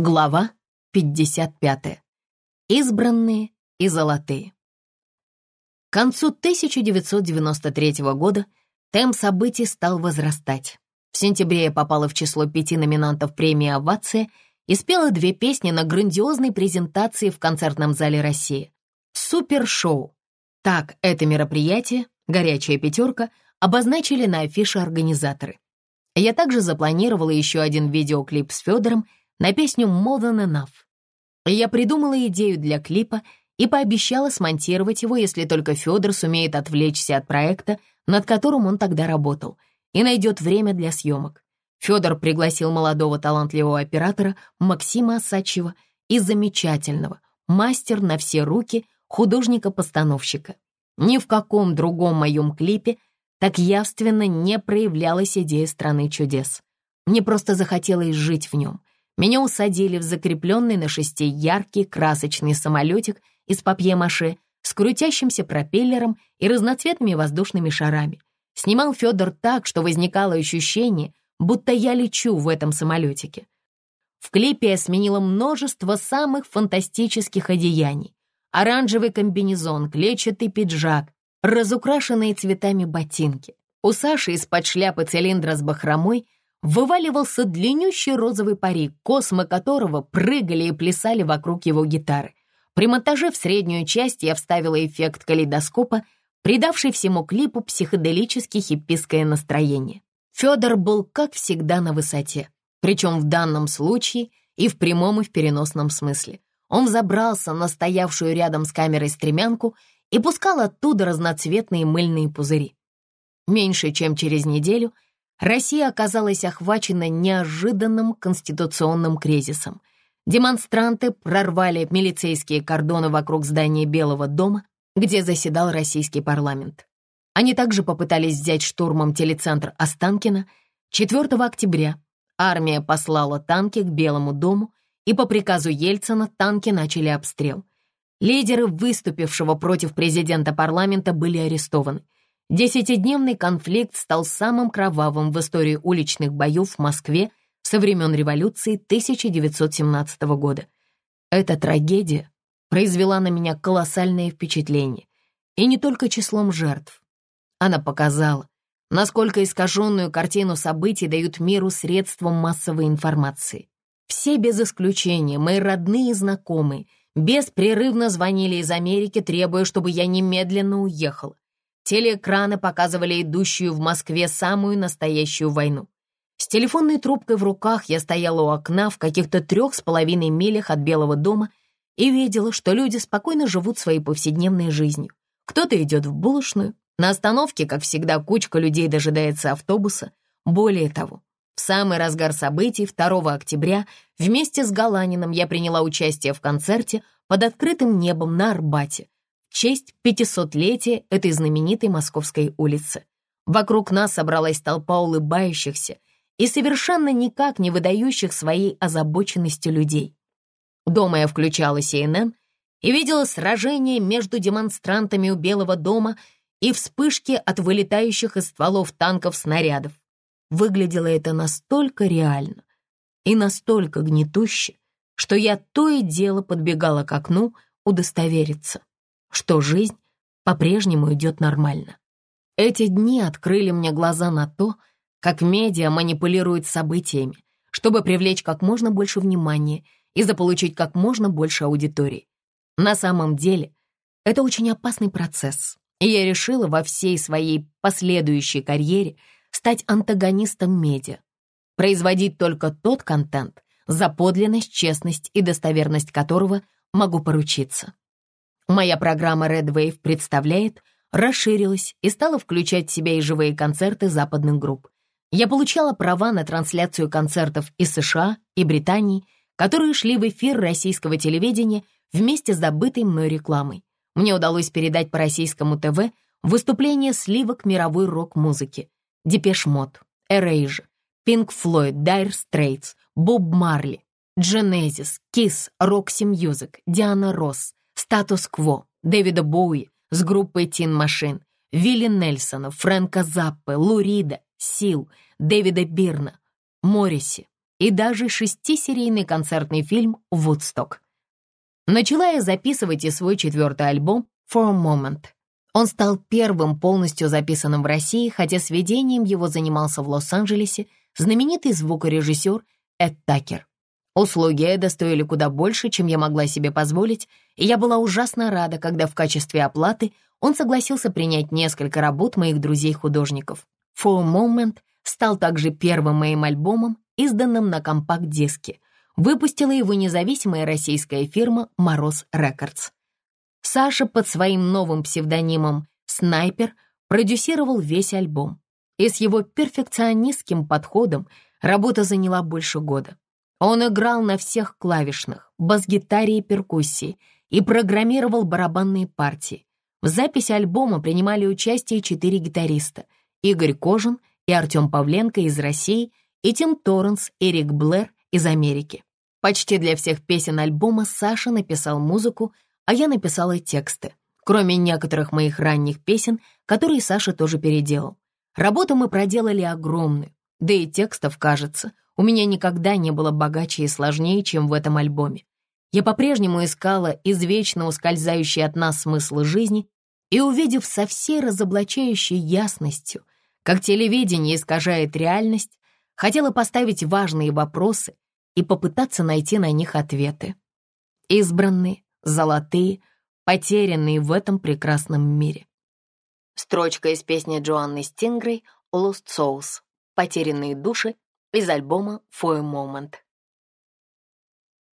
Глава 55. Избранные и золотые. К концу 1993 года темп событий стал возрастать. В сентябре я попала в число пяти номинантов премии «Овация» и спела две песни на грандиозной презентации в концертном зале России. Супершоу. Так это мероприятие, «Горячая пятерка», обозначили на афише организаторы. Я также запланировала еще один видеоклип с Федором на песню «More Than Enough». Я придумала идею для клипа и пообещала смонтировать его, если только Федор сумеет отвлечься от проекта, над которым он тогда работал, и найдет время для съемок. Федор пригласил молодого талантливого оператора Максима Осадчева и замечательного, мастер на все руки, художника-постановщика. Ни в каком другом моем клипе так явственно не проявлялась идея страны чудес. Мне просто захотелось жить в нем. Меня усадили в закрепленный на шесте яркий красочный самолетик из папье-маше с крутящимся пропеллером и разноцветными воздушными шарами. Снимал Федор так, что возникало ощущение, будто я лечу в этом самолетике. В клипе я сменила множество самых фантастических одеяний. Оранжевый комбинезон, клетчатый пиджак, разукрашенные цветами ботинки. У Саши из-под шляпы цилиндра с бахромой вываливался длиннющий розовый парик, космы которого прыгали и плясали вокруг его гитары. При монтаже в среднюю часть я вставила эффект калейдоскопа, придавший всему клипу психоделически хиппийское настроение. Федор был, как всегда, на высоте, причем в данном случае и в прямом, и в переносном смысле. Он забрался на стоявшую рядом с камерой стремянку и пускал оттуда разноцветные мыльные пузыри. Меньше чем через неделю Россия оказалась охвачена неожиданным конституционным кризисом. Демонстранты прорвали милицейские кордоны вокруг здания Белого дома, где заседал российский парламент. Они также попытались взять штурмом телецентр Останкино. 4 октября армия послала танки к Белому дому, и по приказу Ельцина танки начали обстрел. Лидеры выступившего против президента парламента были арестованы. Десятидневный конфликт стал самым кровавым в истории уличных боев в Москве со времен революции 1917 года. Эта трагедия произвела на меня колоссальное впечатление, и не только числом жертв. Она показала, насколько искаженную картину событий дают миру средством массовой информации. Все без исключения, мои родные и знакомые — беспрерывно звонили из Америки, требуя, чтобы я немедленно уехала. Телеэкраны показывали идущую в Москве самую настоящую войну. С телефонной трубкой в руках я стояла у окна в каких-то трех с половиной милях от Белого дома и видела, что люди спокойно живут своей повседневной жизнью. Кто-то идет в булочную, на остановке, как всегда, кучка людей дожидается автобуса. Более того, в самый разгар событий 2 октября вместе с Галанином я приняла участие в концерте под открытым небом на Арбате честь 500-летия этой знаменитой московской улицы. Вокруг нас собралась толпа улыбающихся и совершенно никак не выдающих своей озабоченностью людей. Дома я включала CNN и видела сражение между демонстрантами у Белого дома и вспышки от вылетающих из стволов танков снарядов. Выглядело это настолько реально и настолько гнетуще, что я то и дело подбегала к окну удостовериться, что жизнь по-прежнему идет нормально. Эти дни открыли мне глаза на то, как медиа манипулирует событиями, чтобы привлечь как можно больше внимания и заполучить как можно больше аудитории. На самом деле, это очень опасный процесс, и я решила во всей своей последующей карьере — стать антагонистом медиа, производить только тот контент, за подлинность, честность и достоверность которого могу поручиться. Моя программа Red Wave представляет, расширилась и стала включать в себя и живые концерты западных групп. Я получала права на трансляцию концертов из США и Британии, которые шли в эфир российского телевидения вместе с забытой мной рекламой. Мне удалось передать по российскому ТВ выступление сливок мировой рок-музыки, Depeche Mode, Erasure, Pink Floyd, Dire Straits, Боб Марли, Genesis, Kiss, Roxy Music, Диана Росс, Status Quo, Дэвида Боуи с группой Tin Machine, Вилли Нельсона, Фрэнка Заппе, Лурида, Сил, Дэвида Бирна, Морриси, и даже шестисерийный концертный фильм «Вудсток». Начала я записывать и свой четвертый альбом «For a Moment». Он стал первым полностью записанным в России, хотя сведением его занимался в Лос-Анджелесе знаменитый звукорежиссер Эд Такер. Услуги Эда стоили куда больше, чем я могла себе позволить, и я была ужасно рада, когда в качестве оплаты он согласился принять несколько работ моих друзей-художников. «For a Moment» стал также первым моим альбомом, изданным на компакт-диске. Выпустила его независимая российская фирма «Мороз Рекордс». Саша под своим новым псевдонимом «Снайпер» продюсировал весь альбом. И с его перфекционистским подходом работа заняла больше года. Он играл на всех клавишных, бас-гитаре и перкуссии и программировал барабанные партии. В записи альбома принимали участие четыре гитариста — Игорь Кожин и Артем Павленко из России и Тим Торренс, Эрик Блэр из Америки. Почти для всех песен альбома Саша написал музыку, а я написала тексты, кроме некоторых моих ранних песен, которые Саша тоже переделал. Работу мы проделали огромную, да и текстов, кажется, у меня никогда не было богаче и сложнее, чем в этом альбоме. Я по-прежнему искала извечно ускользающий от нас смысл жизни и, увидев со всей разоблачающей ясностью, как телевидение искажает реальность, хотела поставить важные вопросы и попытаться найти на них ответы. Избранные, золотые, потерянные в этом прекрасном мире. Строчка из песни Джоанны Стингрей «Lost Souls» «Потерянные души» из альбома «For a Moment».